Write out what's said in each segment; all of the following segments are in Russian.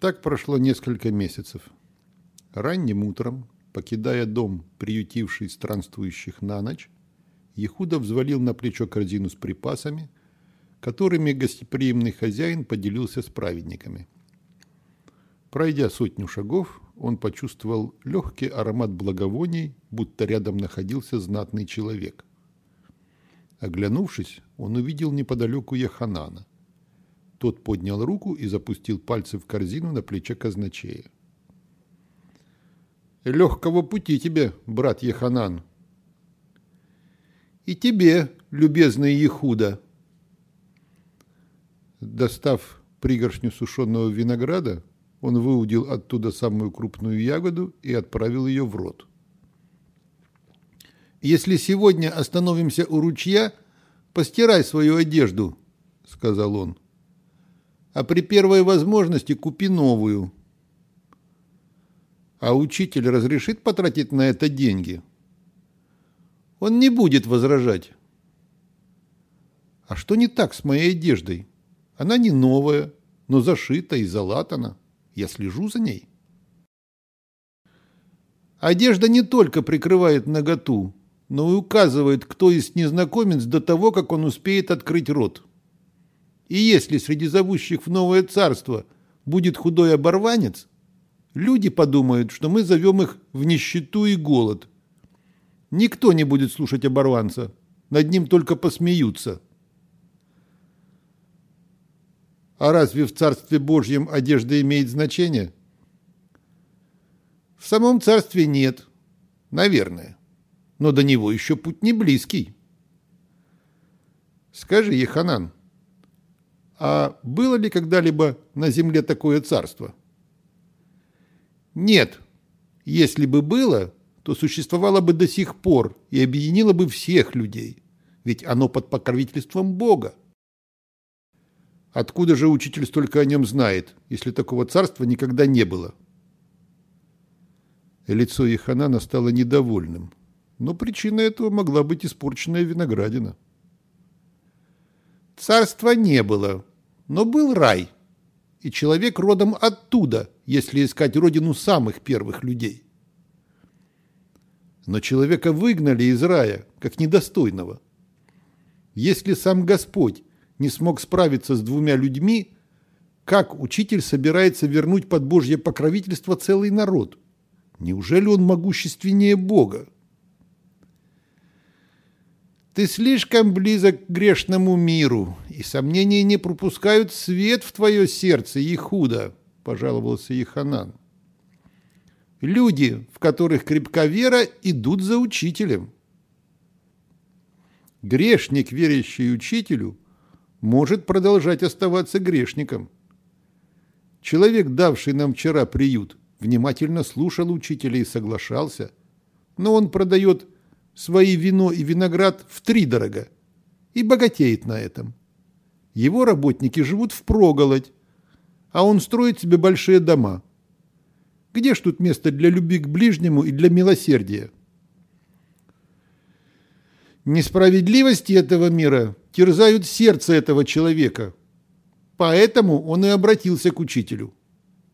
Так прошло несколько месяцев. Ранним утром, покидая дом, приютивший странствующих на ночь, Ехуда взвалил на плечо корзину с припасами, которыми гостеприимный хозяин поделился с праведниками. Пройдя сотню шагов, он почувствовал легкий аромат благовоний, будто рядом находился знатный человек. Оглянувшись, он увидел неподалеку Яханана – тот поднял руку и запустил пальцы в корзину на плече казначея. «Легкого пути тебе, брат Еханан!» «И тебе, любезный Ехуда!» Достав пригоршню сушеного винограда, он выудил оттуда самую крупную ягоду и отправил ее в рот. «Если сегодня остановимся у ручья, постирай свою одежду», — сказал он а при первой возможности купи новую. А учитель разрешит потратить на это деньги? Он не будет возражать. А что не так с моей одеждой? Она не новая, но зашита и залатана. Я слежу за ней. Одежда не только прикрывает наготу, но и указывает, кто есть незнакомец до того, как он успеет открыть рот. И если среди зовущих в новое царство будет худой оборванец, люди подумают, что мы зовем их в нищету и голод. Никто не будет слушать оборванца, над ним только посмеются. А разве в Царстве Божьем одежда имеет значение? В самом Царстве нет, наверное, но до него еще путь не близкий. Скажи, Еханан, а было ли когда-либо на земле такое царство? Нет. Если бы было, то существовало бы до сих пор и объединило бы всех людей, ведь оно под покровительством Бога. Откуда же учитель столько о нем знает, если такого царства никогда не было? Лицо Иханана стало недовольным, но причиной этого могла быть испорченная виноградина. Царства не было, но был рай, и человек родом оттуда, если искать родину самых первых людей. Но человека выгнали из рая, как недостойного. Если сам Господь не смог справиться с двумя людьми, как учитель собирается вернуть под Божье покровительство целый народ? Неужели он могущественнее Бога? Ты слишком близок к грешному миру, и сомнения не пропускают свет в твое сердце, Ихуда, — пожаловался Иханан. Люди, в которых крепка вера, идут за учителем. Грешник, верящий учителю, может продолжать оставаться грешником. Человек, давший нам вчера приют, внимательно слушал учителя и соглашался, но он продает свои вино и виноград в три дорого и богатеет на этом. Его работники живут в проголодь, а он строит себе большие дома. Где ж тут место для любви к ближнему и для милосердия? Несправедливости этого мира терзают сердце этого человека. Поэтому он и обратился к учителю.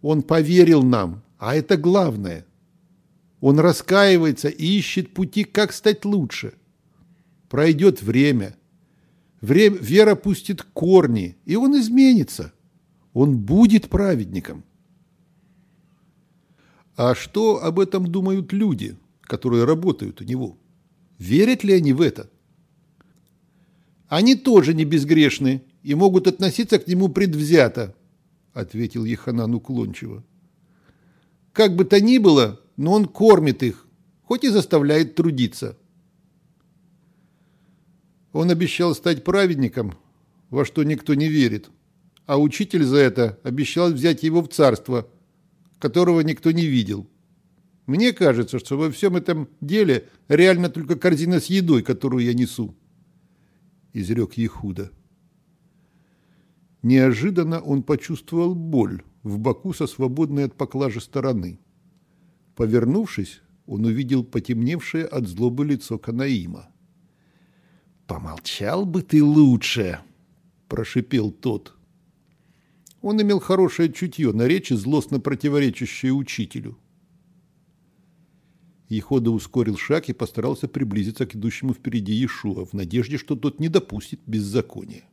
Он поверил нам, а это главное – он раскаивается и ищет пути, как стать лучше. Пройдет время. время. Вера пустит корни, и он изменится. Он будет праведником. А что об этом думают люди, которые работают у него? Верят ли они в это? Они тоже не безгрешны и могут относиться к нему предвзято, ответил Еханан уклончиво. Как бы то ни было, но он кормит их, хоть и заставляет трудиться. Он обещал стать праведником, во что никто не верит, а учитель за это обещал взять его в царство, которого никто не видел. Мне кажется, что во всем этом деле реально только корзина с едой, которую я несу, — изрек Ехуда. Неожиданно он почувствовал боль в боку со свободной от поклажи стороны. Повернувшись, он увидел потемневшее от злобы лицо Канаима. «Помолчал бы ты лучше!» – прошипел тот. Он имел хорошее чутье на речи, злостно противоречащее учителю. Ехода ускорил шаг и постарался приблизиться к идущему впереди Иешуа в надежде, что тот не допустит беззакония.